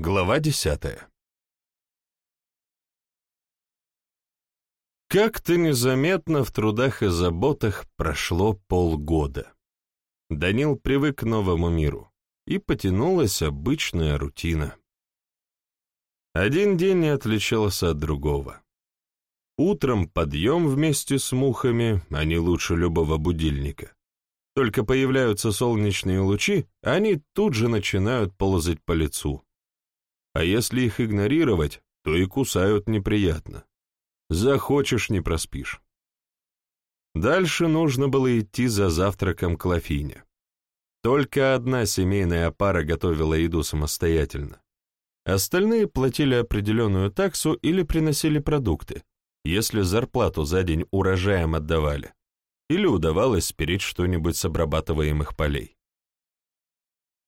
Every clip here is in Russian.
Глава десятая Как-то незаметно в трудах и заботах прошло полгода. Данил привык к новому миру, и потянулась обычная рутина. Один день не отличался от другого. Утром подъем вместе с мухами, они лучше любого будильника. Только появляются солнечные лучи, они тут же начинают ползать по лицу. А если их игнорировать, то и кусают неприятно. Захочешь — не проспишь. Дальше нужно было идти за завтраком к Лафине. Только одна семейная пара готовила еду самостоятельно. Остальные платили определенную таксу или приносили продукты, если зарплату за день урожаем отдавали или удавалось спереть что-нибудь с обрабатываемых полей.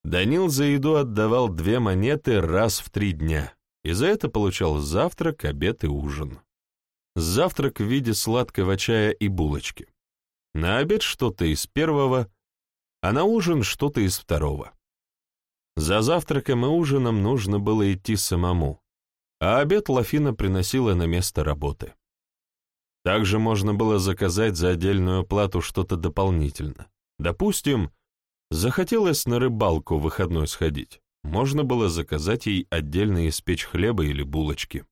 Данил за еду отдавал две монеты раз в три дня, и за это получал завтрак, обед и ужин. Завтрак в виде сладкого чая и булочки. На обед что-то из первого, а на ужин что-то из второго. За завтраком и ужином нужно было идти самому, а обед Лафина приносила на место работы. Также можно было заказать за отдельную плату что-то дополнительно. Допустим, захотелось на рыбалку в выходной сходить. Можно было заказать ей отдельно испечь хлеба или булочки.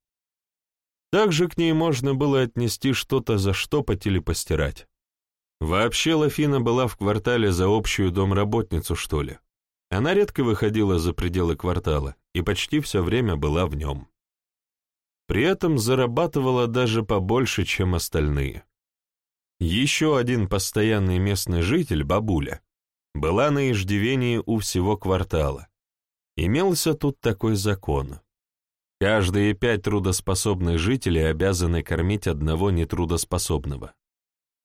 Также к ней можно было отнести что-то заштопать или постирать. Вообще Лафина была в квартале за общую домработницу, что ли. Она редко выходила за пределы квартала и почти все время была в нем. При этом зарабатывала даже побольше, чем остальные. Еще один постоянный местный житель, бабуля, была на иждивении у всего квартала. Имелся тут такой закон. Каждые пять трудоспособных жителей обязаны кормить одного нетрудоспособного.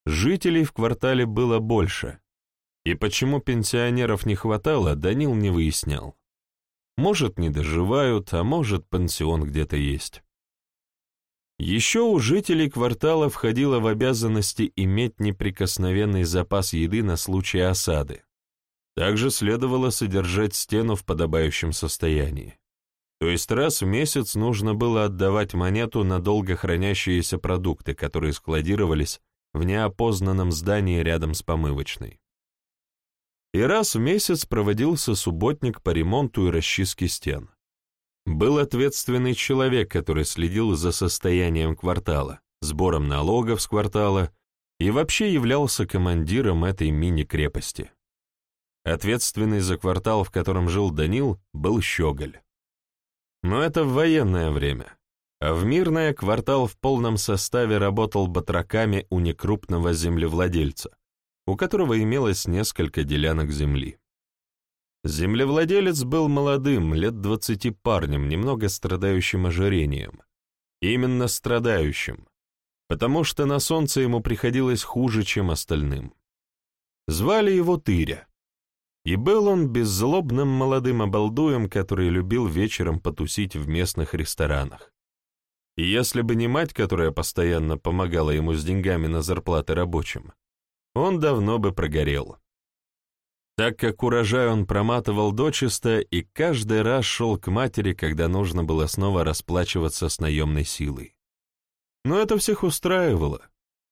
Жителей в квартале было больше, и почему пенсионеров не хватало, Данил не выяснял. Может, не доживают, а может, пансион где-то есть. Еще у жителей квартала входило в обязанности иметь неприкосновенный запас еды на случай осады. Также следовало содержать стену в подобающем состоянии. То есть раз в месяц нужно было отдавать монету на долго хранящиеся продукты, которые складировались в неопознанном здании рядом с помывочной. И раз в месяц проводился субботник по ремонту и расчистке стен. Был ответственный человек, который следил за состоянием квартала, сбором налогов с квартала и вообще являлся командиром этой мини-крепости. Ответственный за квартал, в котором жил Данил, был Щеголь. Но это в военное время, а в мирное квартал в полном составе работал батраками у некрупного землевладельца, у которого имелось несколько делянок земли. Землевладелец был молодым, лет двадцати парнем, немного страдающим ожирением. Именно страдающим, потому что на солнце ему приходилось хуже, чем остальным. Звали его Тыря. И был он беззлобным молодым обалдуем, который любил вечером потусить в местных ресторанах. И если бы не мать, которая постоянно помогала ему с деньгами на зарплаты рабочим, он давно бы прогорел так как урожай он проматывал дочисто и каждый раз шел к матери, когда нужно было снова расплачиваться с наемной силой. Но это всех устраивало.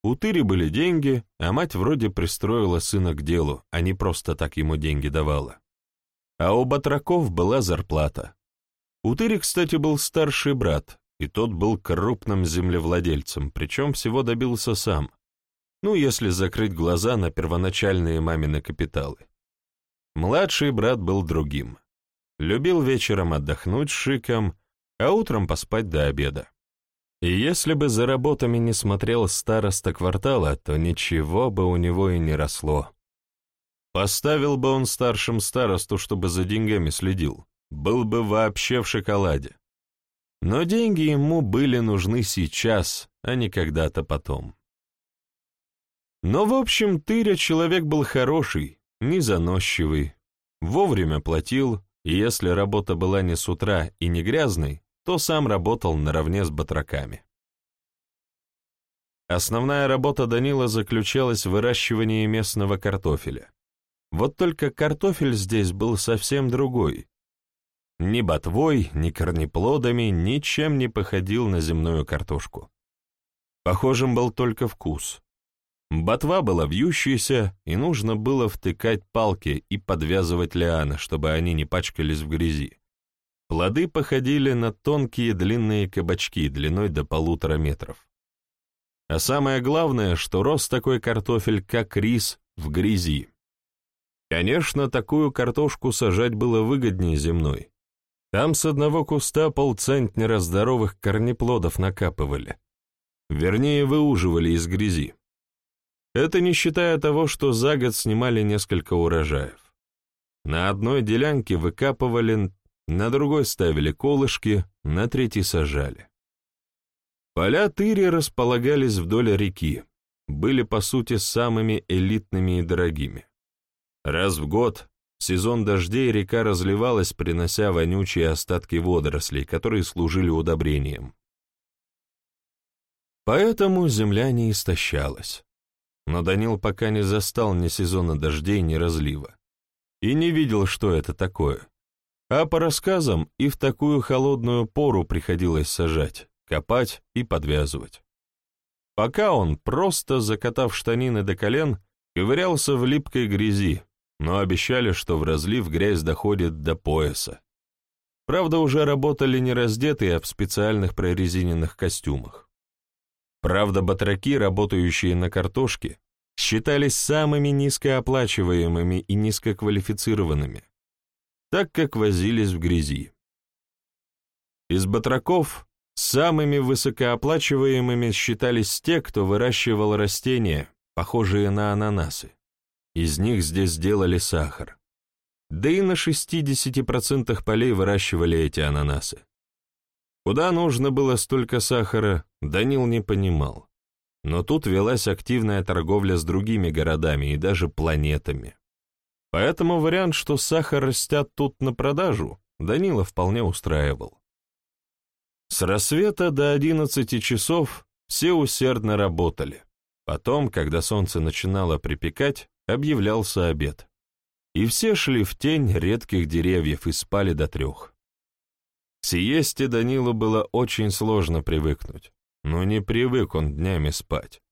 У Тыри были деньги, а мать вроде пристроила сына к делу, а не просто так ему деньги давала. А у батраков была зарплата. У Тыри, кстати, был старший брат, и тот был крупным землевладельцем, причем всего добился сам. Ну, если закрыть глаза на первоначальные мамины капиталы. Младший брат был другим. Любил вечером отдохнуть шиком, а утром поспать до обеда. И если бы за работами не смотрел староста квартала, то ничего бы у него и не росло. Поставил бы он старшим старосту, чтобы за деньгами следил, был бы вообще в шоколаде. Но деньги ему были нужны сейчас, а не когда-то потом. Но, в общем, Тыря человек был хороший, не заносчивый, вовремя платил, и если работа была не с утра и не грязной, то сам работал наравне с батраками. Основная работа Данила заключалась в выращивании местного картофеля. Вот только картофель здесь был совсем другой. Ни ботвой, ни корнеплодами ничем не походил на земную картошку. Похожим был только вкус. Ботва была вьющаяся, и нужно было втыкать палки и подвязывать лианы, чтобы они не пачкались в грязи. Плоды походили на тонкие длинные кабачки длиной до полутора метров. А самое главное, что рос такой картофель, как рис, в грязи. Конечно, такую картошку сажать было выгоднее земной. Там с одного куста полцентнера здоровых корнеплодов накапывали. Вернее, выуживали из грязи. Это не считая того, что за год снимали несколько урожаев. На одной делянке выкапывали, на другой ставили колышки, на третьей сажали. Поля тыри располагались вдоль реки, были по сути самыми элитными и дорогими. Раз в год, в сезон дождей, река разливалась, принося вонючие остатки водорослей, которые служили удобрением. Поэтому земля не истощалась. Но Данил пока не застал ни сезона дождей, ни разлива. И не видел, что это такое. А по рассказам и в такую холодную пору приходилось сажать, копать и подвязывать. Пока он, просто закатав штанины до колен, ковырялся в липкой грязи, но обещали, что в разлив грязь доходит до пояса. Правда, уже работали не раздетые, а в специальных прорезиненных костюмах. Правда, батраки, работающие на картошке, считались самыми низкооплачиваемыми и низкоквалифицированными, так как возились в грязи. Из батраков самыми высокооплачиваемыми считались те, кто выращивал растения, похожие на ананасы. Из них здесь делали сахар. Да и на 60% полей выращивали эти ананасы. Куда нужно было столько сахара, Данил не понимал. Но тут велась активная торговля с другими городами и даже планетами. Поэтому вариант, что сахар растят тут на продажу, Данила вполне устраивал. С рассвета до 11 часов все усердно работали. Потом, когда солнце начинало припекать, объявлялся обед. И все шли в тень редких деревьев и спали до трех. К сиесте Данилу было очень сложно привыкнуть, но не привык он днями спать.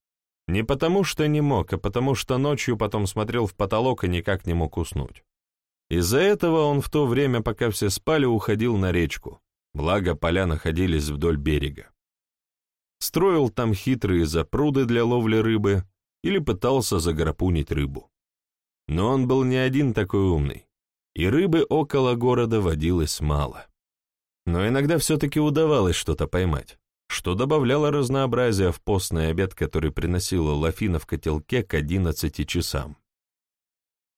Не потому что не мог, а потому что ночью потом смотрел в потолок и никак не мог уснуть. Из-за этого он в то время, пока все спали, уходил на речку, благо поля находились вдоль берега. Строил там хитрые запруды для ловли рыбы, или пытался заграпунить рыбу. Но он был не один такой умный, и рыбы около города водилось мало. Но иногда все-таки удавалось что-то поймать, что добавляло разнообразия в постный обед, который приносила Лафина в котелке к одиннадцати часам.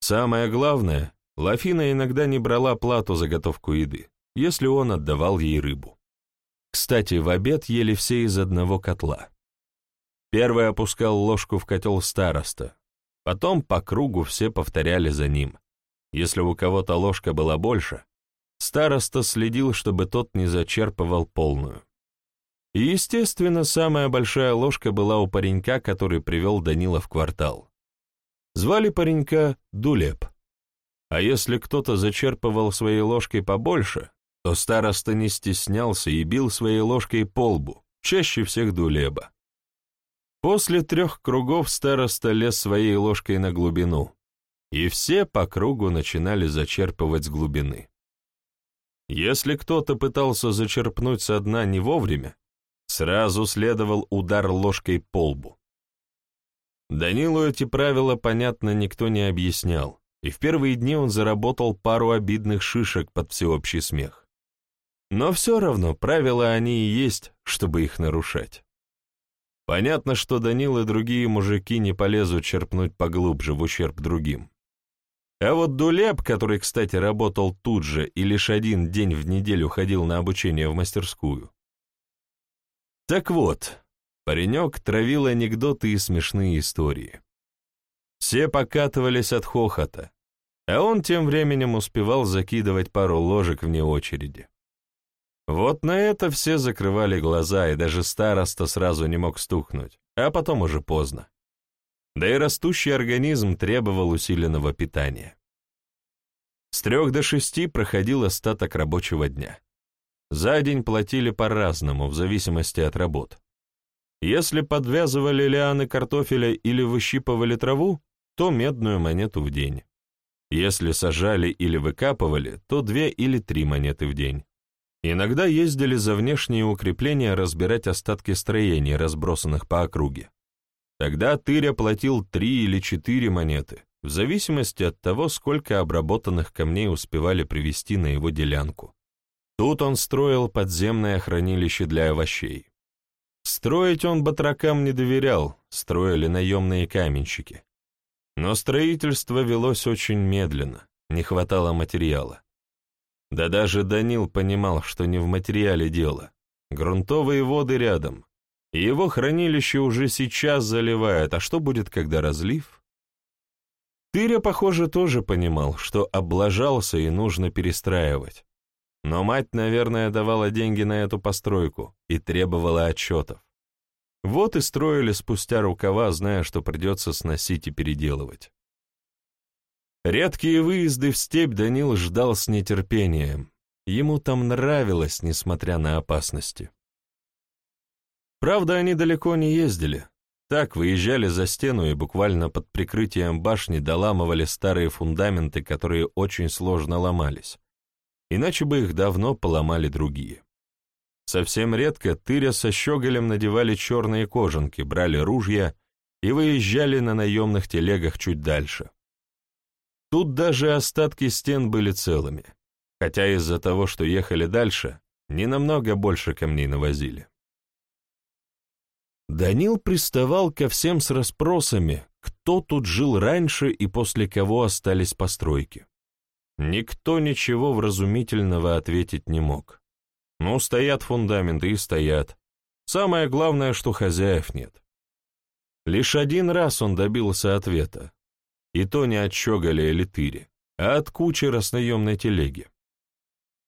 Самое главное, Лафина иногда не брала плату за готовку еды, если он отдавал ей рыбу. Кстати, в обед ели все из одного котла. Первый опускал ложку в котел староста. Потом по кругу все повторяли за ним. Если у кого-то ложка была больше, староста следил, чтобы тот не зачерпывал полную. И, естественно, самая большая ложка была у паренька, который привел Данила в квартал. Звали паренька Дулеп. А если кто-то зачерпывал своей ложкой побольше, то староста не стеснялся и бил своей ложкой по лбу, чаще всех Дулеба. После трех кругов староста лез своей ложкой на глубину, и все по кругу начинали зачерпывать с глубины. Если кто-то пытался зачерпнуть со дна не вовремя, сразу следовал удар ложкой по лбу. Данилу эти правила, понятно, никто не объяснял, и в первые дни он заработал пару обидных шишек под всеобщий смех. Но все равно правила они и есть, чтобы их нарушать. Понятно, что Данил и другие мужики не полезут черпнуть поглубже в ущерб другим. А вот Дулеп, который, кстати, работал тут же и лишь один день в неделю ходил на обучение в мастерскую. Так вот, паренек травил анекдоты и смешные истории. Все покатывались от хохота, а он тем временем успевал закидывать пару ложек вне очереди. Вот на это все закрывали глаза, и даже староста сразу не мог стукнуть, а потом уже поздно. Да и растущий организм требовал усиленного питания. С трех до шести проходил остаток рабочего дня. За день платили по-разному, в зависимости от работ. Если подвязывали лианы картофеля или выщипывали траву, то медную монету в день. Если сажали или выкапывали, то две или три монеты в день. Иногда ездили за внешние укрепления разбирать остатки строений, разбросанных по округе. Тогда тыря платил три или четыре монеты, в зависимости от того, сколько обработанных камней успевали привезти на его делянку. Тут он строил подземное хранилище для овощей. Строить он батракам не доверял, строили наемные каменщики. Но строительство велось очень медленно, не хватало материала. Да даже Данил понимал, что не в материале дело. Грунтовые воды рядом, и его хранилище уже сейчас заливает, а что будет, когда разлив? Тыря, похоже, тоже понимал, что облажался и нужно перестраивать. Но мать, наверное, давала деньги на эту постройку и требовала отчетов. Вот и строили спустя рукава, зная, что придется сносить и переделывать. Редкие выезды в степь Данил ждал с нетерпением. Ему там нравилось, несмотря на опасности. Правда, они далеко не ездили. Так, выезжали за стену и буквально под прикрытием башни доламывали старые фундаменты, которые очень сложно ломались. Иначе бы их давно поломали другие. Совсем редко тыря со щеголем надевали черные кожанки, брали ружья и выезжали на наемных телегах чуть дальше. Тут даже остатки стен были целыми, хотя из-за того, что ехали дальше, не намного больше камней навозили. Данил приставал ко всем с расспросами, кто тут жил раньше и после кого остались постройки. Никто ничего вразумительного ответить не мог. Ну, стоят фундаменты и стоят. Самое главное, что хозяев нет. Лишь один раз он добился ответа. И то не от щеголя или тыри, а от кучера с телеги.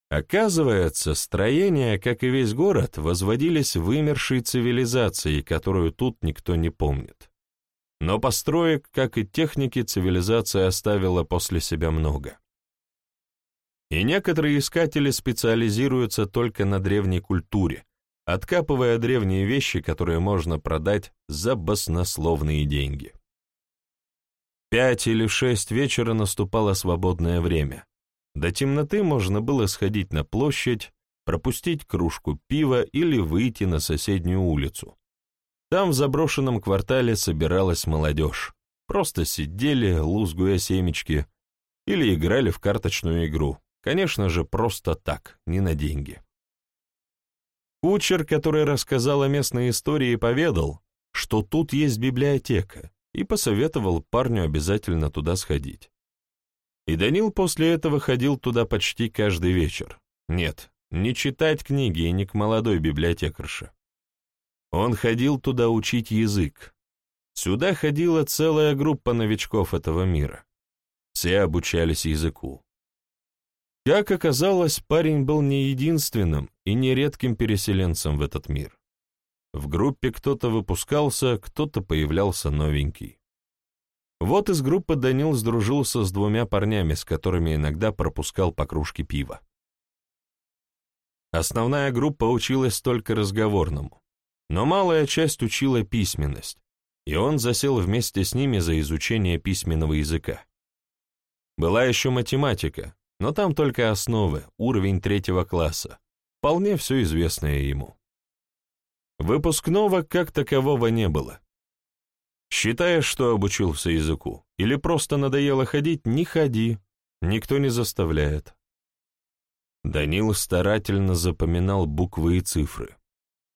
Оказывается, строения, как и весь город, возводились вымершей цивилизацией, которую тут никто не помнит. Но построек, как и техники, цивилизация оставила после себя много. И некоторые искатели специализируются только на древней культуре, откапывая древние вещи, которые можно продать за баснословные деньги. Пять или шесть вечера наступало свободное время. До темноты можно было сходить на площадь, пропустить кружку пива или выйти на соседнюю улицу. Там в заброшенном квартале собиралась молодежь. Просто сидели, лузгуя семечки, или играли в карточную игру. Конечно же, просто так, не на деньги. Кучер, который рассказал о местной истории, поведал, что тут есть библиотека, и посоветовал парню обязательно туда сходить. И Данил после этого ходил туда почти каждый вечер. Нет, не читать книги и не к молодой библиотекарше. Он ходил туда учить язык. Сюда ходила целая группа новичков этого мира. Все обучались языку. Как оказалось, парень был не единственным и не редким переселенцем в этот мир. В группе кто-то выпускался, кто-то появлялся новенький. Вот из группы Данил сдружился с двумя парнями, с которыми иногда пропускал по кружке пива. Основная группа училась только разговорному, но малая часть учила письменность, и он засел вместе с ними за изучение письменного языка. Была еще математика, но там только основы, уровень третьего класса, вполне все известное ему. Выпускного как такового не было. Считаешь, что обучился языку, или просто надоело ходить, не ходи, никто не заставляет. Данил старательно запоминал буквы и цифры.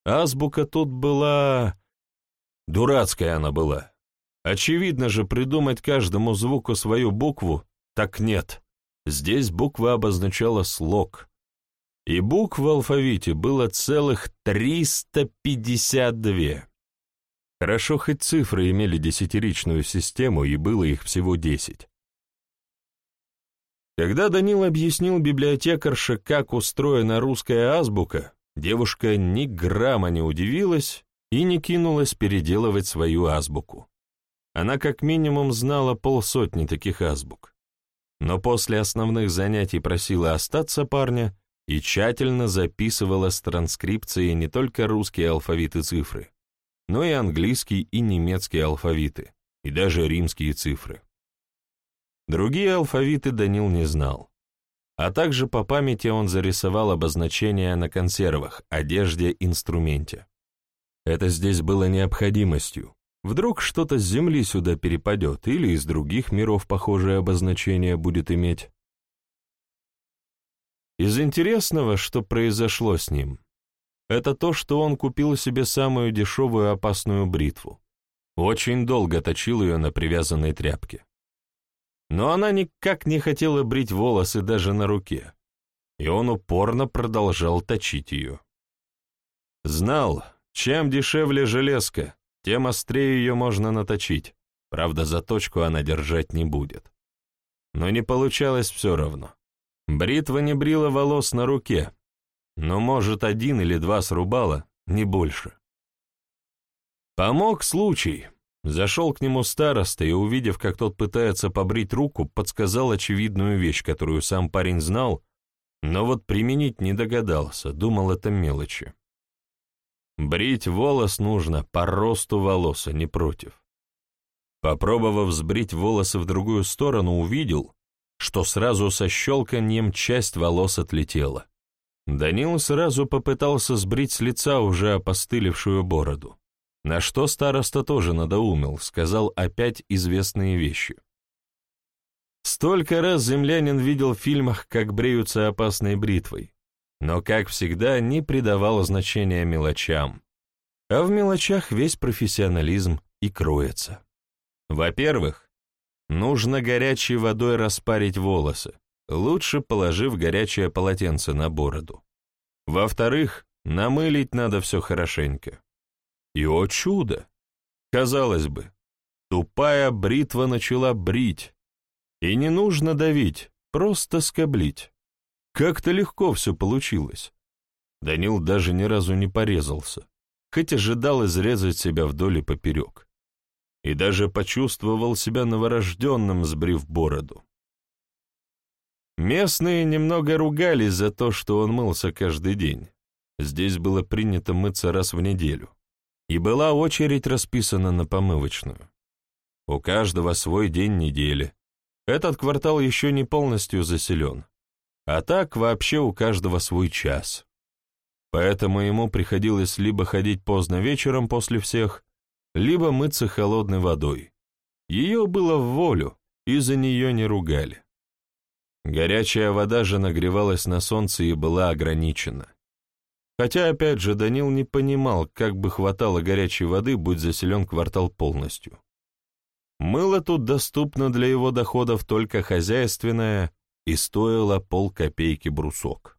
Азбука тут была... Дурацкая она была. Очевидно же, придумать каждому звуку свою букву, так нет. Здесь буква обозначала слог. И букв в алфавите было целых 352. Хорошо, хоть цифры имели десятиричную систему, и было их всего десять. Когда Данил объяснил библиотекарше, как устроена русская азбука, девушка ни грамма не удивилась и не кинулась переделывать свою азбуку. Она как минимум знала полсотни таких азбук. Но после основных занятий просила остаться парня и тщательно записывала с транскрипцией не только русские алфавиты цифры, но и английский и немецкие алфавиты, и даже римские цифры. Другие алфавиты Данил не знал. А также по памяти он зарисовал обозначения на консервах, одежде, инструменте. Это здесь было необходимостью. Вдруг что-то с Земли сюда перепадет, или из других миров похожее обозначение будет иметь. Из интересного, что произошло с ним, это то, что он купил себе самую дешевую опасную бритву. Очень долго точил ее на привязанной тряпке. Но она никак не хотела брить волосы даже на руке, и он упорно продолжал точить ее. Знал, чем дешевле железка, тем острее ее можно наточить, правда, заточку она держать не будет. Но не получалось все равно. Бритва не брила волос на руке, но, может, один или два срубала, не больше. Помог случай. Зашел к нему староста и, увидев, как тот пытается побрить руку, подсказал очевидную вещь, которую сам парень знал, но вот применить не догадался, думал это мелочи. Брить волос нужно по росту волоса, не против. Попробовав сбрить волосы в другую сторону, увидел, что сразу со щелканьем часть волос отлетела. Данил сразу попытался сбрить с лица уже опостылевшую бороду, на что староста тоже надоумил, сказал опять известные вещи. Столько раз землянин видел в фильмах, как бреются опасной бритвой, но, как всегда, не придавал значения мелочам. А в мелочах весь профессионализм и кроется. Во-первых, Нужно горячей водой распарить волосы, лучше положив горячее полотенце на бороду. Во-вторых, намылить надо все хорошенько. И, о чудо! Казалось бы, тупая бритва начала брить. И не нужно давить, просто скоблить. Как-то легко все получилось. Данил даже ни разу не порезался, хоть ожидал изрезать себя вдоль и поперек и даже почувствовал себя новорожденным, сбрив бороду. Местные немного ругались за то, что он мылся каждый день. Здесь было принято мыться раз в неделю, и была очередь расписана на помывочную. У каждого свой день недели. Этот квартал еще не полностью заселен, а так вообще у каждого свой час. Поэтому ему приходилось либо ходить поздно вечером после всех, либо мыться холодной водой. Ее было в волю, и за нее не ругали. Горячая вода же нагревалась на солнце и была ограничена. Хотя, опять же, Данил не понимал, как бы хватало горячей воды, будь заселен квартал полностью. Мыло тут доступно для его доходов только хозяйственное и стоило полкопейки брусок.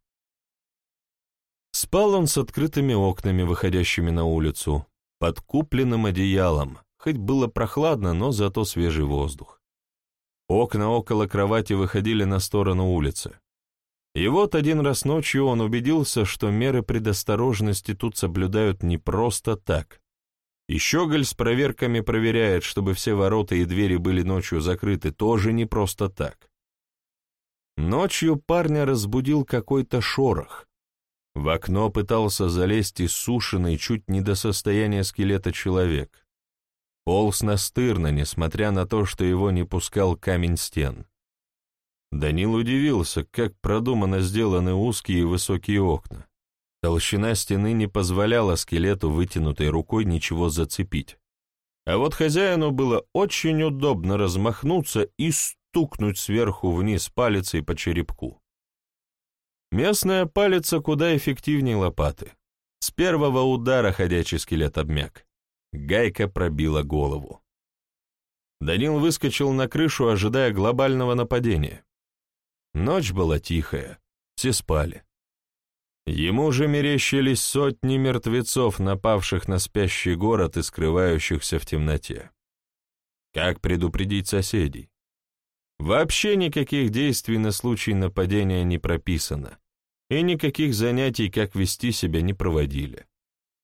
Спал он с открытыми окнами, выходящими на улицу, под купленным одеялом, хоть было прохладно, но зато свежий воздух. Окна около кровати выходили на сторону улицы. И вот один раз ночью он убедился, что меры предосторожности тут соблюдают не просто так. И Щеголь с проверками проверяет, чтобы все ворота и двери были ночью закрыты, тоже не просто так. Ночью парня разбудил какой-то шорох, в окно пытался залезть иссушенный чуть не до состояния скелета человек. Полз настырно, несмотря на то, что его не пускал камень стен. Данил удивился, как продуманно сделаны узкие и высокие окна. Толщина стены не позволяла скелету вытянутой рукой ничего зацепить. А вот хозяину было очень удобно размахнуться и стукнуть сверху вниз палицей по черепку. Местная палица куда эффективнее лопаты. С первого удара ходячий скелет обмяк. Гайка пробила голову. Данил выскочил на крышу, ожидая глобального нападения. Ночь была тихая, все спали. Ему же мерещились сотни мертвецов, напавших на спящий город и скрывающихся в темноте. Как предупредить соседей? Вообще никаких действий на случай нападения не прописано, и никаких занятий, как вести себя, не проводили.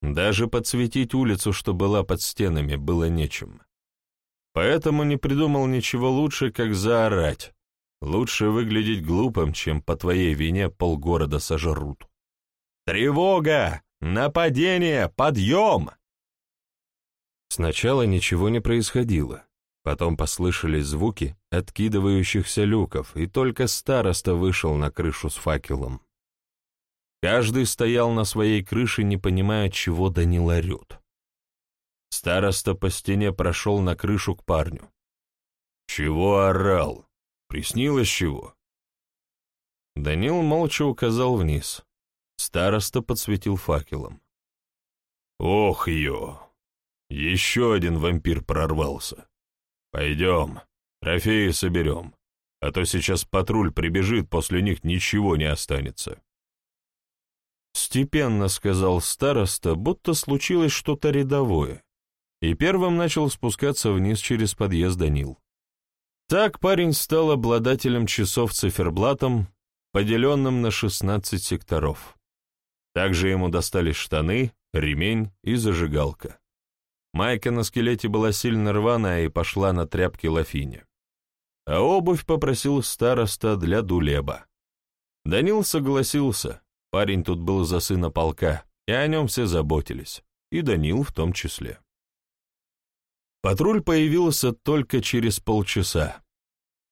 Даже подсветить улицу, что была под стенами, было нечем. Поэтому не придумал ничего лучше, как заорать. Лучше выглядеть глупым, чем по твоей вине полгорода сожрут. «Тревога! Нападение! Подъем!» Сначала ничего не происходило. Потом послышались звуки откидывающихся люков, и только староста вышел на крышу с факелом. Каждый стоял на своей крыше, не понимая, чего Данил орет. Староста по стене прошел на крышу к парню. «Чего орал? Приснилось чего?» Данил молча указал вниз. Староста подсветил факелом. «Ох, ё! Еще один вампир прорвался. Пойдем, трофеи соберем, а то сейчас патруль прибежит, после них ничего не останется». Степенно сказал староста, будто случилось что-то рядовое, и первым начал спускаться вниз через подъезд Данил. Так парень стал обладателем часов циферблатом, поделенным на 16 секторов. Также ему достались штаны, ремень и зажигалка. Майка на скелете была сильно рваная и пошла на тряпки лафине. А обувь попросил староста для дулеба. Данил согласился, парень тут был за сына полка, и о нем все заботились, и Данил в том числе. Патруль появился только через полчаса.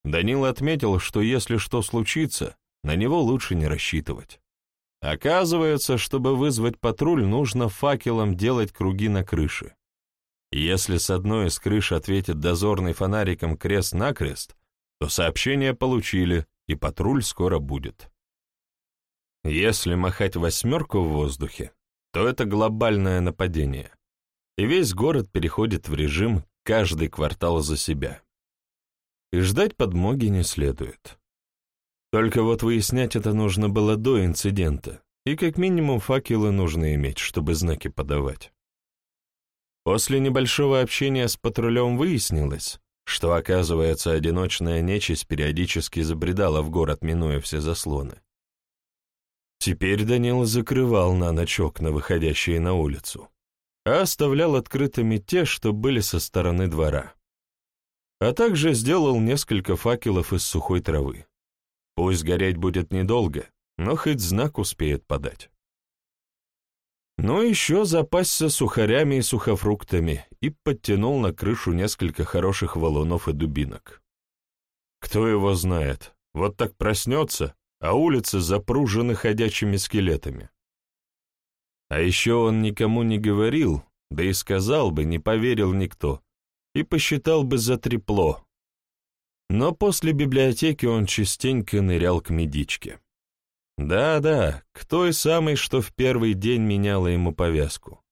Данил отметил, что если что случится, на него лучше не рассчитывать. Оказывается, чтобы вызвать патруль, нужно факелом делать круги на крыше. Если с одной из крыш ответит дозорный фонариком крест-накрест, то сообщение получили, и патруль скоро будет. Если махать восьмерку в воздухе, то это глобальное нападение, и весь город переходит в режим каждый квартал за себя. И ждать подмоги не следует. Только вот выяснять это нужно было до инцидента, и как минимум факелы нужно иметь, чтобы знаки подавать. После небольшого общения с патрулем выяснилось, что, оказывается, одиночная нечисть периодически забредала в город, минуя все заслоны. Теперь Данил закрывал на ночь окна, выходящие на улицу, а оставлял открытыми те, что были со стороны двора. А также сделал несколько факелов из сухой травы. Пусть гореть будет недолго, но хоть знак успеет подать. Но еще запасся сухарями и сухофруктами и подтянул на крышу несколько хороших валунов и дубинок. Кто его знает, вот так проснется, а улицы запружены ходячими скелетами. А еще он никому не говорил, да и сказал бы, не поверил никто, и посчитал бы за трепло. Но после библиотеки он частенько нырял к медичке. Да-да, к той самой, что в первый день меняла ему повязку.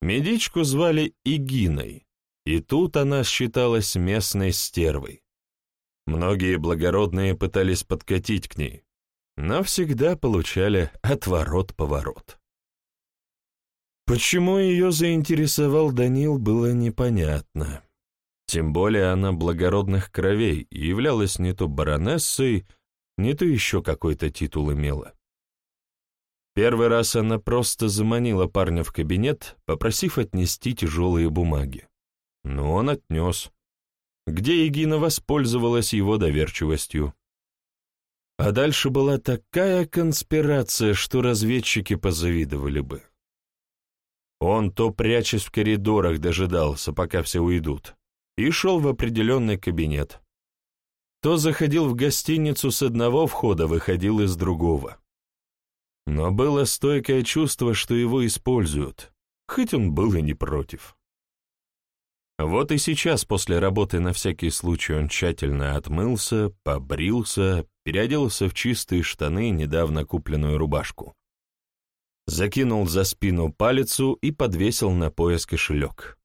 Медичку звали Игиной, и тут она считалась местной стервой. Многие благородные пытались подкатить к ней, но всегда получали отворот-поворот. Почему ее заинтересовал Данил, было непонятно. Тем более она благородных кровей и являлась не то баронессой, не то еще какой-то титул имела. Первый раз она просто заманила парня в кабинет, попросив отнести тяжелые бумаги. Но он отнес, где Егина воспользовалась его доверчивостью. А дальше была такая конспирация, что разведчики позавидовали бы. Он то прячась в коридорах дожидался, пока все уйдут, и шел в определенный кабинет, то заходил в гостиницу с одного входа, выходил из другого. Но было стойкое чувство, что его используют, хоть он был и не против. Вот и сейчас после работы на всякий случай он тщательно отмылся, побрился, переоделся в чистые штаны и недавно купленную рубашку. Закинул за спину палицу и подвесил на пояс кошелек.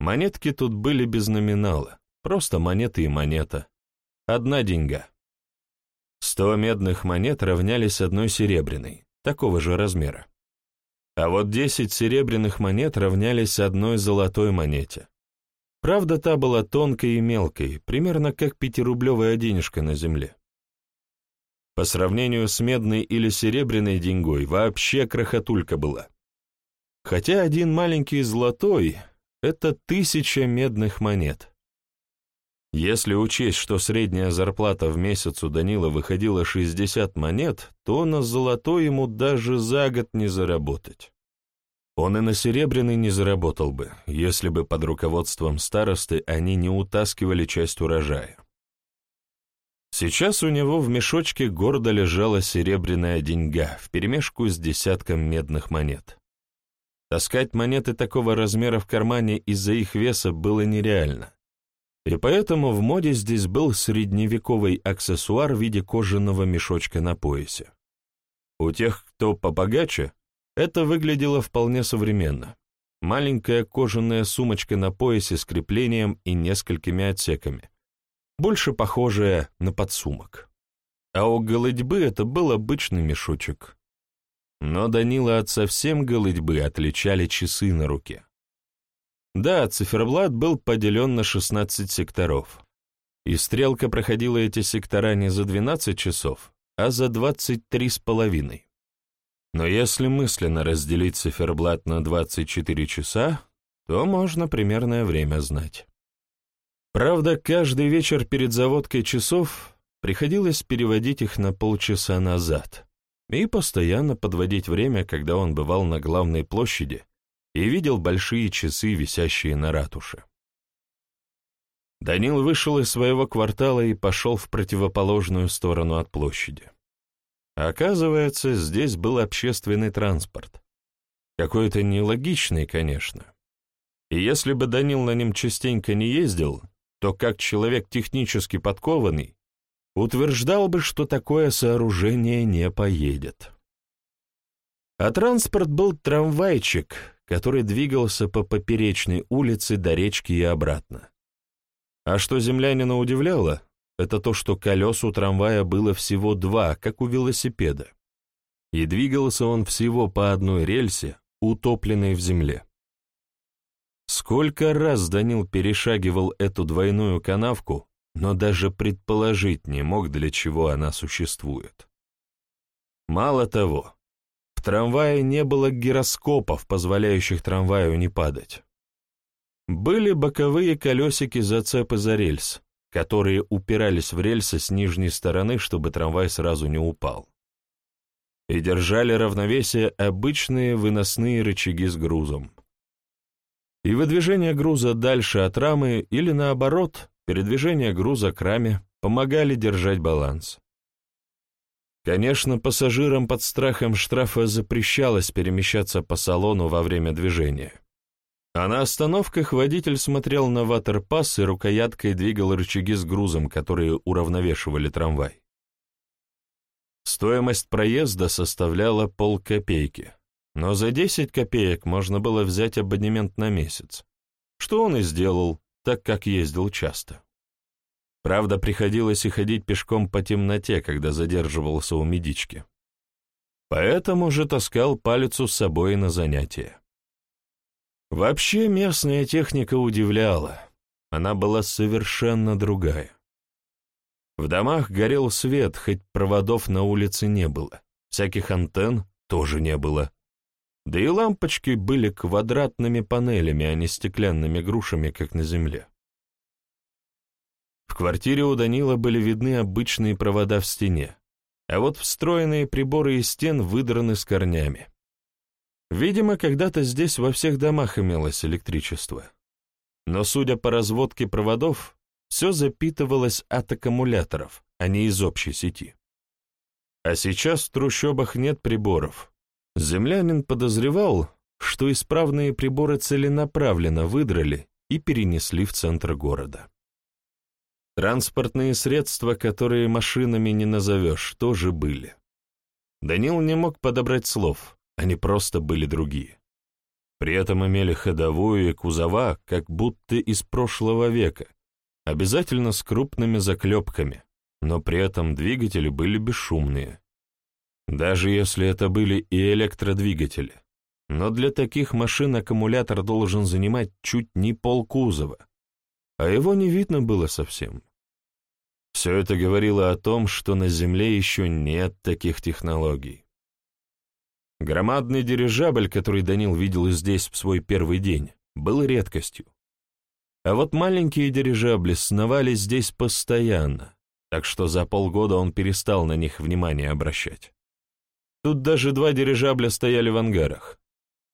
Монетки тут были без номинала, просто монеты и монета. Одна деньга. Сто медных монет равнялись одной серебряной, такого же размера. А вот десять серебряных монет равнялись одной золотой монете. Правда, та была тонкой и мелкой, примерно как пятирублевая денежка на земле. По сравнению с медной или серебряной деньгой вообще крохотулька была. Хотя один маленький золотой — это тысяча медных монет. Если учесть, что средняя зарплата в месяц у Данила выходила 60 монет, то на золотой ему даже за год не заработать. Он и на серебряный не заработал бы, если бы под руководством старосты они не утаскивали часть урожая. Сейчас у него в мешочке гордо лежала серебряная деньга вперемешку с десятком медных монет. Таскать монеты такого размера в кармане из-за их веса было нереально. И поэтому в моде здесь был средневековый аксессуар в виде кожаного мешочка на поясе. У тех, кто побогаче, это выглядело вполне современно. Маленькая кожаная сумочка на поясе с креплением и несколькими отсеками, больше похожая на подсумок. А у голытьбы это был обычный мешочек. Но Данила от совсем голытьбы отличали часы на руке. Да, циферблат был поделен на 16 секторов. И стрелка проходила эти сектора не за 12 часов, а за 23 с половиной. Но если мысленно разделить циферблат на 24 часа, то можно примерное время знать. Правда, каждый вечер перед заводкой часов приходилось переводить их на полчаса назад и постоянно подводить время, когда он бывал на главной площади и видел большие часы, висящие на ратуше. Данил вышел из своего квартала и пошел в противоположную сторону от площади. Оказывается, здесь был общественный транспорт. Какой-то нелогичный, конечно. И если бы Данил на нем частенько не ездил, то как человек технически подкованный, утверждал бы, что такое сооружение не поедет. А транспорт был трамвайчик, который двигался по поперечной улице до речки и обратно. А что землянина удивляло, это то, что колес у трамвая было всего два, как у велосипеда. И двигался он всего по одной рельсе, утопленной в земле. Сколько раз Данил перешагивал эту двойную канавку, но даже предположить не мог, для чего она существует. Мало того, в трамвае не было гироскопов, позволяющих трамваю не падать. Были боковые колесики зацепы за рельс, которые упирались в рельсы с нижней стороны, чтобы трамвай сразу не упал. И держали равновесие обычные выносные рычаги с грузом. И выдвижение груза дальше от рамы или наоборот, передвижение груза к раме помогали держать баланс. Конечно, пассажирам под страхом штрафа запрещалось перемещаться по салону во время движения. А на остановках водитель смотрел на ватерпасс и рукояткой двигал рычаги с грузом, которые уравновешивали трамвай. Стоимость проезда составляла полкопейки, но за 10 копеек можно было взять абонемент на месяц, что он и сделал, так как ездил часто. Правда, приходилось и ходить пешком по темноте, когда задерживался у медички. Поэтому же таскал палицу с собой на занятия. Вообще местная техника удивляла. Она была совершенно другая. В домах горел свет, хоть проводов на улице не было, всяких антенн тоже не было. Да и лампочки были квадратными панелями, а не стеклянными грушами, как на земле. Квартире у Данила были видны обычные провода в стене, а вот встроенные приборы из стен выдраны с корнями. Видимо, когда-то здесь во всех домах имелось электричество. Но, судя по разводке проводов, все запитывалось от аккумуляторов, а не из общей сети. А сейчас в трущобах нет приборов. Землянин подозревал, что исправные приборы целенаправленно выдрали и перенесли в центр города. Транспортные средства, которые машинами не назовешь, тоже были. Данил не мог подобрать слов, они просто были другие. При этом имели ходовую и кузова, как будто из прошлого века, обязательно с крупными заклепками, но при этом двигатели были бесшумные. Даже если это были и электродвигатели. Но для таких машин аккумулятор должен занимать чуть не пол кузова, а его не видно было совсем. Все это говорило о том, что на Земле еще нет таких технологий. Громадный дирижабль, который Данил видел здесь в свой первый день, был редкостью. А вот маленькие дирижабли сновали здесь постоянно, так что за полгода он перестал на них внимание обращать. Тут даже два дирижабля стояли в ангарах.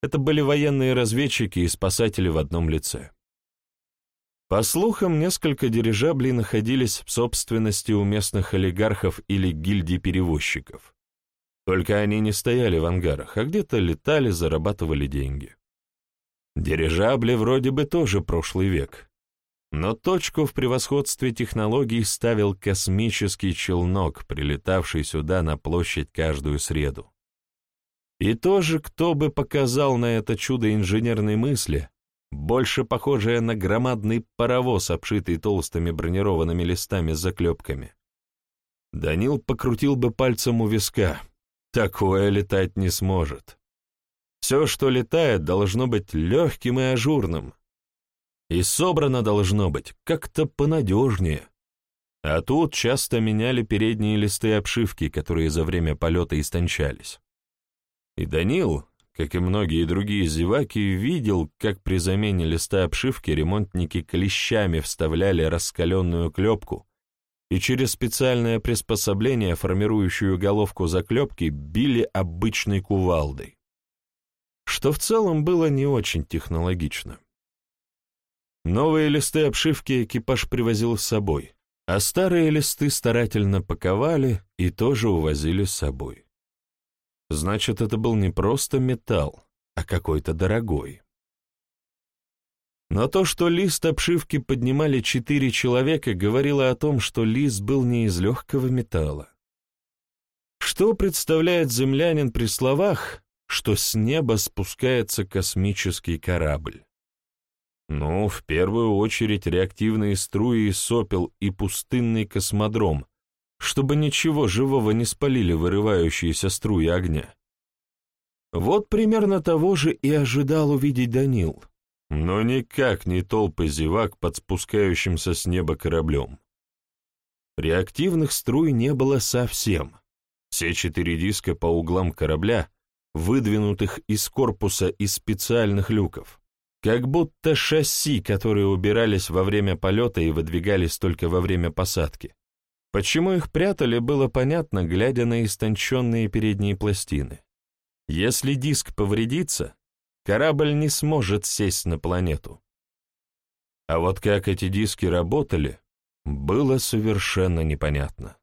Это были военные разведчики и спасатели в одном лице. По слухам, несколько дирижаблей находились в собственности у местных олигархов или гильдий перевозчиков. Только они не стояли в ангарах, а где-то летали, зарабатывали деньги. Дирижабли вроде бы тоже прошлый век. Но точку в превосходстве технологий ставил космический челнок, прилетавший сюда на площадь каждую среду. И тоже кто бы показал на это чудо инженерной мысли, больше похожее на громадный паровоз, обшитый толстыми бронированными листами с заклепками. Данил покрутил бы пальцем у виска. Такое летать не сможет. Все, что летает, должно быть легким и ажурным. И собрано должно быть как-то понадежнее. А тут часто меняли передние листы обшивки, которые за время полета истончались. И Данил, как и многие другие зеваки, видел, как при замене листа обшивки ремонтники клещами вставляли раскаленную клепку и через специальное приспособление, формирующую головку заклепки, били обычной кувалдой. Что в целом было не очень технологично. Новые листы обшивки экипаж привозил с собой, а старые листы старательно паковали и тоже увозили с собой. Значит, это был не просто металл, а какой-то дорогой. Но то, что лист обшивки поднимали четыре человека, говорило о том, что лист был не из легкого металла. Что представляет землянин при словах, что с неба спускается космический корабль? Ну, в первую очередь реактивные струи сопел и пустынный космодром, чтобы ничего живого не спалили вырывающиеся струи огня. Вот примерно того же и ожидал увидеть Данил, но никак не толпы зевак под спускающимся с неба кораблем. Реактивных струй не было совсем. Все четыре диска по углам корабля, выдвинутых из корпуса из специальных люков, как будто шасси, которые убирались во время полета и выдвигались только во время посадки. Почему их прятали, было понятно, глядя на истонченные передние пластины. Если диск повредится, корабль не сможет сесть на планету. А вот как эти диски работали, было совершенно непонятно.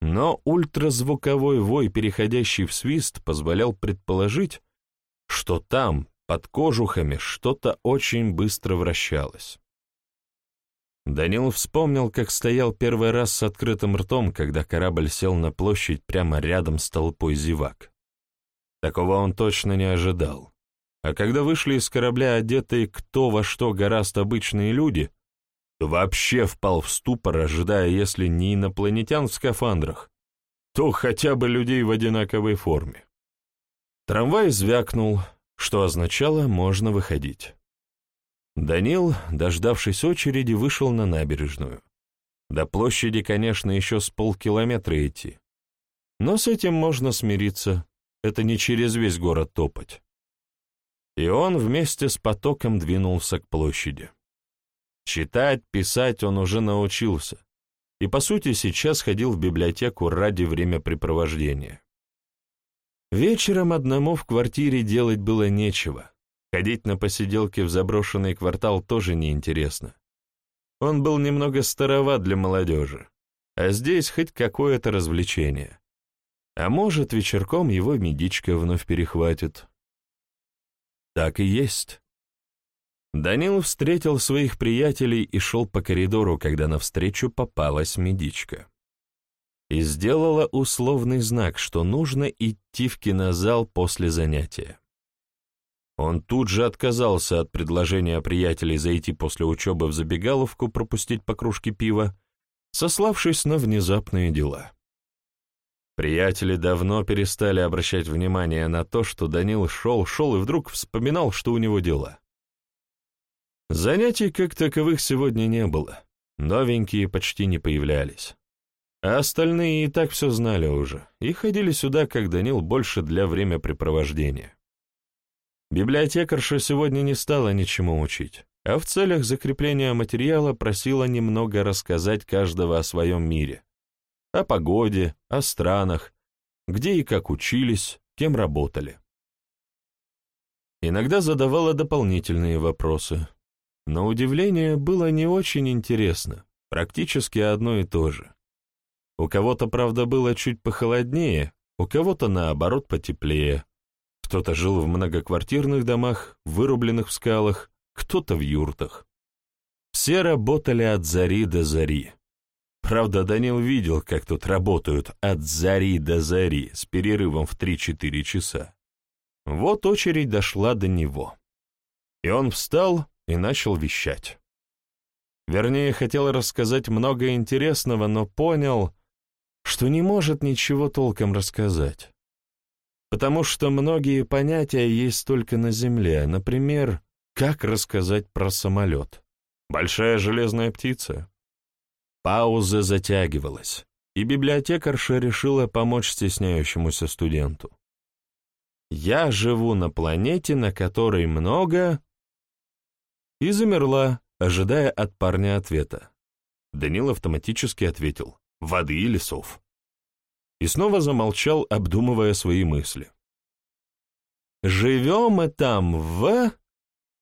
Но ультразвуковой вой, переходящий в свист, позволял предположить, что там, под кожухами, что-то очень быстро вращалось. Данил вспомнил, как стоял первый раз с открытым ртом, когда корабль сел на площадь прямо рядом с толпой зевак. Такого он точно не ожидал. А когда вышли из корабля одетые кто во что гораздо обычные люди, то вообще впал в ступор, ожидая, если не инопланетян в скафандрах, то хотя бы людей в одинаковой форме. Трамвай звякнул, что означало «можно выходить». Данил, дождавшись очереди, вышел на набережную. До площади, конечно, еще с полкилометра идти. Но с этим можно смириться, это не через весь город топать. И он вместе с потоком двинулся к площади. Читать, писать он уже научился, и, по сути, сейчас ходил в библиотеку ради времяпрепровождения. Вечером одному в квартире делать было нечего — Ходить на посиделки в заброшенный квартал тоже неинтересно. Он был немного староват для молодежи, а здесь хоть какое-то развлечение. А может, вечерком его медичка вновь перехватит. Так и есть. Данил встретил своих приятелей и шел по коридору, когда навстречу попалась медичка. И сделала условный знак, что нужно идти в кинозал после занятия. Он тут же отказался от предложения приятелей зайти после учебы в забегаловку пропустить по кружке пива, сославшись на внезапные дела. Приятели давно перестали обращать внимание на то, что Данил шел-шел и вдруг вспоминал, что у него дела. Занятий как таковых сегодня не было, новенькие почти не появлялись. А остальные и так все знали уже и ходили сюда, как Данил, больше для времяпрепровождения. Библиотекарша сегодня не стала ничему учить, а в целях закрепления материала просила немного рассказать каждого о своем мире, о погоде, о странах, где и как учились, кем работали. Иногда задавала дополнительные вопросы. На удивление было не очень интересно, практически одно и то же. У кого-то, правда, было чуть похолоднее, у кого-то, наоборот, потеплее. Кто-то жил в многоквартирных домах, вырубленных в скалах, кто-то в юртах. Все работали от зари до зари. Правда, Данил видел, как тут работают от зари до зари с перерывом в 3-4 часа. Вот очередь дошла до него. И он встал и начал вещать. Вернее, хотел рассказать много интересного, но понял, что не может ничего толком рассказать. Потому что многие понятия есть только на Земле. Например, как рассказать про самолет? Большая железная птица? Пауза затягивалась, и библиотекарша решила помочь стесняющемуся студенту. «Я живу на планете, на которой много...» И замерла, ожидая от парня ответа. Данил автоматически ответил воды и лесов. И снова замолчал, обдумывая свои мысли. «Живем мы там в...»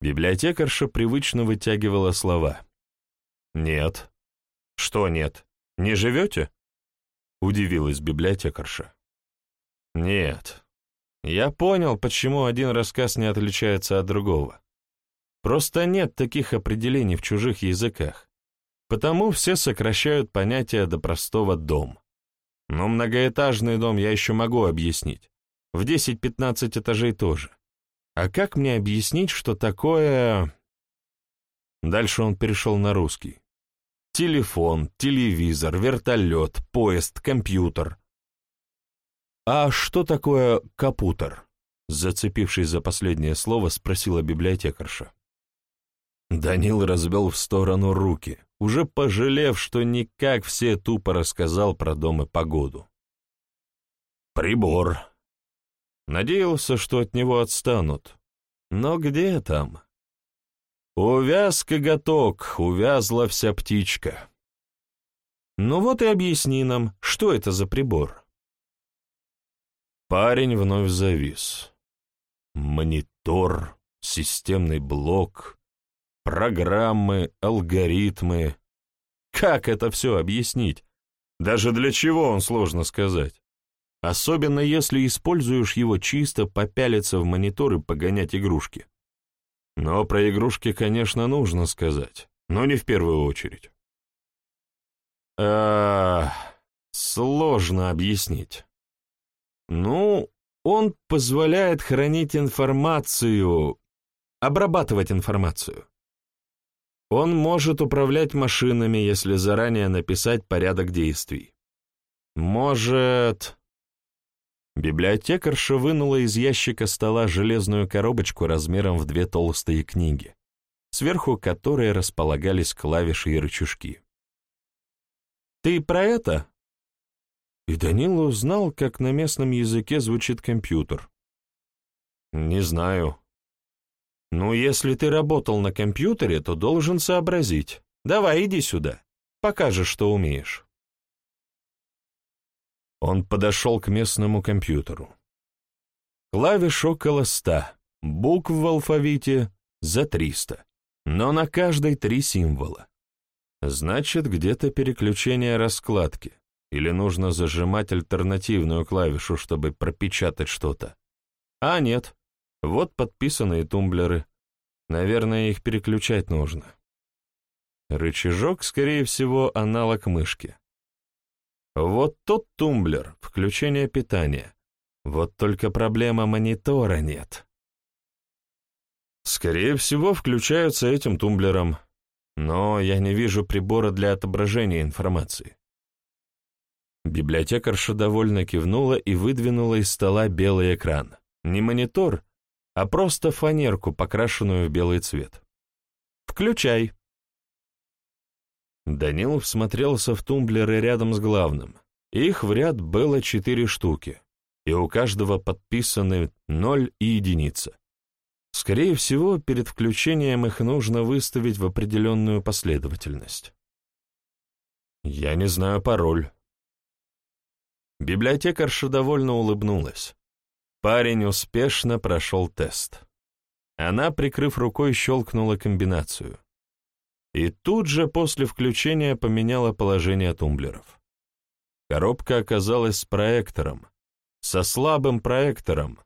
Библиотекарша привычно вытягивала слова. «Нет». «Что нет? Не живете?» Удивилась библиотекарша. «Нет. Я понял, почему один рассказ не отличается от другого. Просто нет таких определений в чужих языках. Потому все сокращают понятие до простого «дом». Но многоэтажный дом я еще могу объяснить. В 10-15 этажей тоже. А как мне объяснить, что такое... Дальше он перешел на русский. Телефон, телевизор, вертолет, поезд, компьютер. А что такое капутер? Зацепившись за последнее слово, спросила библиотекарша. Данил развел в сторону руки, уже пожалев, что никак все тупо рассказал про дом и погоду. «Прибор», Надеялся, что от него отстанут. Но где там? Увяз коготок, увязла вся птичка. Ну вот и объясни нам, что это за прибор. Парень вновь завис. Монитор, системный блок, программы, алгоритмы. Как это все объяснить? Даже для чего он сложно сказать. Особенно если используешь его чисто попялиться в монитор и погонять игрушки. Но про игрушки, конечно, нужно сказать, но не в первую очередь. А, сложно объяснить. Ну, он позволяет хранить информацию, обрабатывать информацию. Он может управлять машинами, если заранее написать порядок действий. Может... Библиотекарша вынула из ящика стола железную коробочку размером в две толстые книги, сверху которой располагались клавиши и рычажки. «Ты про это?» И Данила узнал, как на местном языке звучит компьютер. «Не знаю». «Ну, если ты работал на компьютере, то должен сообразить. Давай, иди сюда. Покажешь, что умеешь». Он подошел к местному компьютеру. Клавиш около ста, букв в алфавите за триста, но на каждой три символа. Значит, где-то переключение раскладки, или нужно зажимать альтернативную клавишу, чтобы пропечатать что-то. А нет, вот подписанные тумблеры. Наверное, их переключать нужно. Рычажок, скорее всего, аналог мышки. Вот тот тумблер, включение питания. Вот только проблема монитора нет. Скорее всего, включаются этим тумблером, но я не вижу прибора для отображения информации. Библиотекарша довольно кивнула и выдвинула из стола белый экран. Не монитор, а просто фанерку, покрашенную в белый цвет. «Включай», Данил всмотрелся в тумблеры рядом с главным. Их в ряд было четыре штуки, и у каждого подписаны ноль и единица. Скорее всего, перед включением их нужно выставить в определенную последовательность. Я не знаю пароль. Библиотекарша довольно улыбнулась. Парень успешно прошел тест. Она, прикрыв рукой, щелкнула комбинацию. И тут же после включения поменяла положение тумблеров. Коробка оказалась с проектором, со слабым проектором,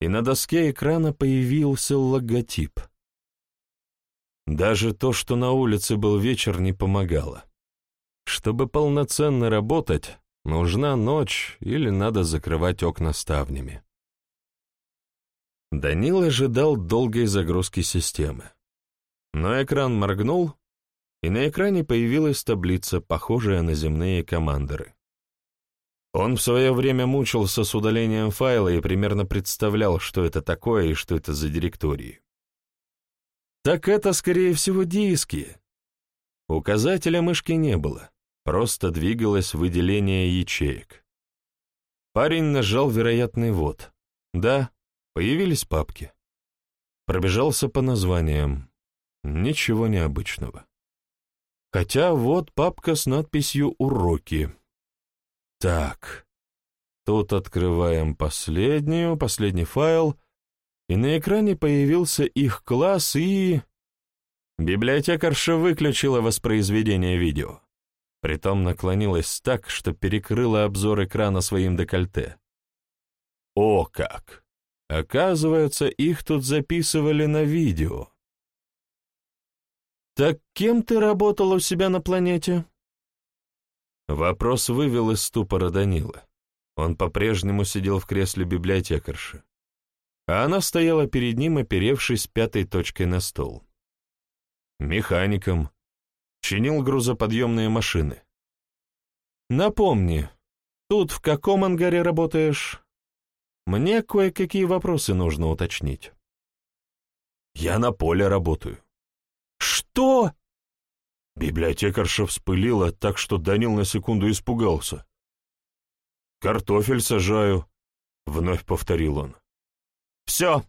и на доске экрана появился логотип. Даже то, что на улице был вечер, не помогало. Чтобы полноценно работать, нужна ночь или надо закрывать окна ставнями. Данил ожидал долгой загрузки системы. Но экран моргнул, и на экране появилась таблица, похожая на земные командоры. Он в свое время мучился с удалением файла и примерно представлял, что это такое и что это за директории. Так это, скорее всего, диски. Указателя мышки не было, просто двигалось выделение ячеек. Парень нажал вероятный ввод. Да, появились папки. Пробежался по названиям. Ничего необычного. Хотя вот папка с надписью «Уроки». Так, тут открываем последнюю, последний файл, и на экране появился их класс и... Библиотекарша выключила воспроизведение видео. Притом наклонилась так, что перекрыла обзор экрана своим декольте. О как! Оказывается, их тут записывали на видео. «Так кем ты работал у себя на планете?» Вопрос вывел из ступора Данила. Он по-прежнему сидел в кресле библиотекарши, а она стояла перед ним, оперевшись пятой точкой на стол. Механиком. Чинил грузоподъемные машины. «Напомни, тут в каком ангаре работаешь? Мне кое-какие вопросы нужно уточнить». «Я на поле работаю». «Что?» Библиотекарша вспылила так, что Данил на секунду испугался. «Картофель сажаю», — вновь повторил он. «Все,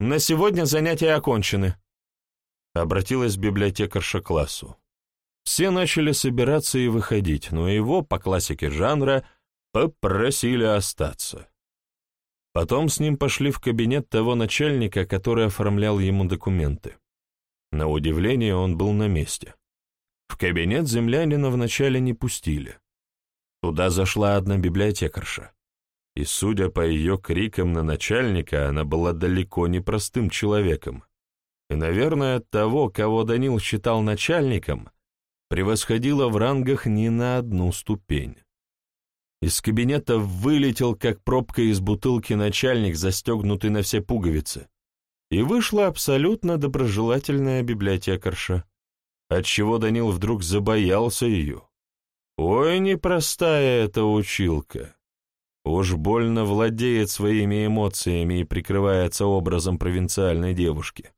на сегодня занятия окончены», — обратилась библиотекарша к классу. Все начали собираться и выходить, но его, по классике жанра, попросили остаться. Потом с ним пошли в кабинет того начальника, который оформлял ему документы. На удивление он был на месте. В кабинет землянина вначале не пустили. Туда зашла одна библиотекарша. И, судя по ее крикам на начальника, она была далеко не простым человеком. И, наверное, того, кого Данил считал начальником, превосходила в рангах не на одну ступень. Из кабинета вылетел, как пробка из бутылки, начальник, застегнутый на все пуговицы. И вышла абсолютно доброжелательная библиотекарша отчего Данил вдруг забоялся ее. Ой, непростая эта училка. Уж больно владеет своими эмоциями и прикрывается образом провинциальной девушки.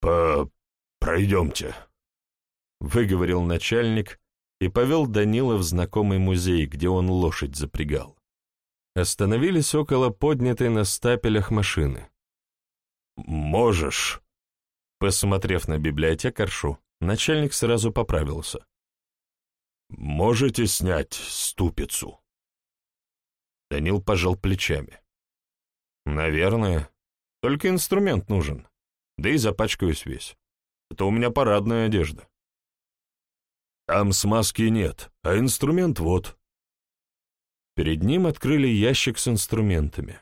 «По... пройдемте», — выговорил начальник и повел Данила в знакомый музей, где он лошадь запрягал. Остановились около поднятой на стапелях машины. «Можешь», Посмотрев на библиотекаршу, начальник сразу поправился. «Можете снять ступицу?» Данил пожал плечами. «Наверное. Только инструмент нужен. Да и запачкаюсь весь. Это у меня парадная одежда». «Там смазки нет, а инструмент вот». Перед ним открыли ящик с инструментами.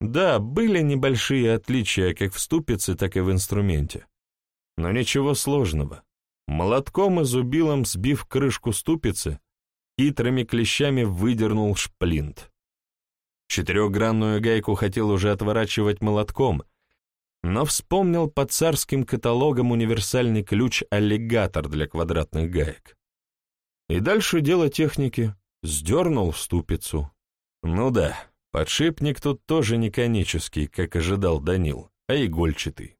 Да, были небольшие отличия как в ступице, так и в инструменте. Но ничего сложного. Молотком и зубилом сбив крышку ступицы, хитрыми клещами выдернул шплинт. Четырехгранную гайку хотел уже отворачивать молотком, но вспомнил под царским каталогом универсальный ключ-аллигатор для квадратных гаек. И дальше дело техники. Сдернул ступицу. Ну да, Подшипник тут тоже не конический, как ожидал Данил, а игольчатый.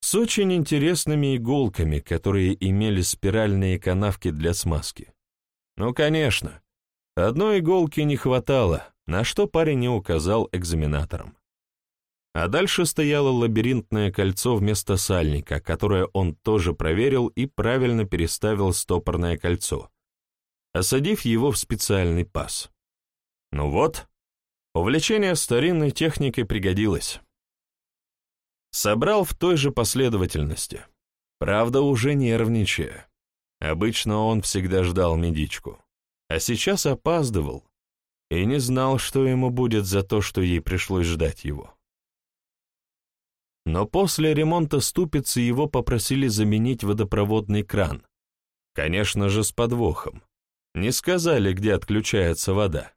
С очень интересными иголками, которые имели спиральные канавки для смазки. Ну, конечно, одной иголки не хватало, на что парень не указал экзаменаторам. А дальше стояло лабиринтное кольцо вместо сальника, которое он тоже проверил и правильно переставил стопорное кольцо, осадив его в специальный паз. Ну вот, увлечение старинной техникой пригодилось. Собрал в той же последовательности, правда, уже нервничая. Обычно он всегда ждал медичку, а сейчас опаздывал и не знал, что ему будет за то, что ей пришлось ждать его. Но после ремонта ступицы его попросили заменить водопроводный кран. Конечно же, с подвохом. Не сказали, где отключается вода.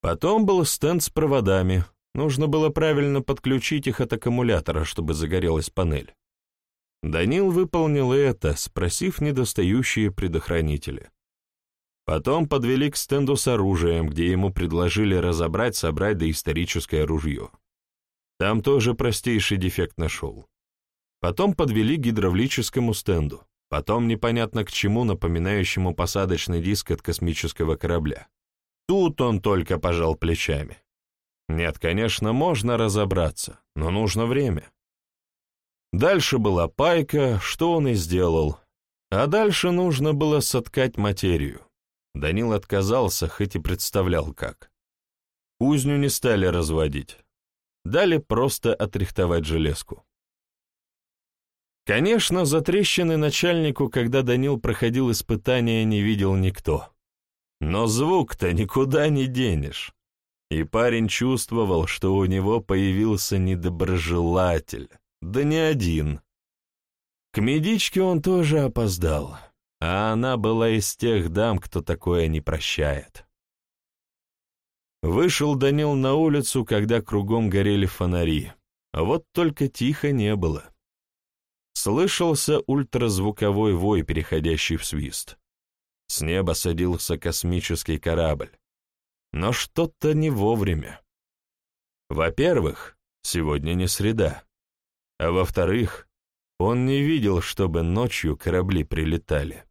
Потом был стенд с проводами. Нужно было правильно подключить их от аккумулятора, чтобы загорелась панель. Данил выполнил это, спросив недостающие предохранители. Потом подвели к стенду с оружием, где ему предложили разобрать, собрать доисторическое ружье. Там тоже простейший дефект нашел. Потом подвели к гидравлическому стенду, потом непонятно к чему, напоминающему посадочный диск от космического корабля. Тут он только пожал плечами. Нет, конечно, можно разобраться, но нужно время. Дальше была пайка, что он и сделал. А дальше нужно было соткать материю. Данил отказался, хоть и представлял как. Кузню не стали разводить. Дали просто отрихтовать железку. Конечно, за трещины начальнику, когда Данил проходил испытания, не видел никто. Но звук-то никуда не денешь. И парень чувствовал, что у него появился недоброжелатель, да не один. К медичке он тоже опоздал, а она была из тех дам, кто такое не прощает. Вышел Данил на улицу, когда кругом горели фонари, а вот только тихо не было. Слышался ультразвуковой вой, переходящий в свист. С неба садился космический корабль. Но что-то не вовремя. Во-первых, сегодня не среда. А во-вторых, он не видел, чтобы ночью корабли прилетали.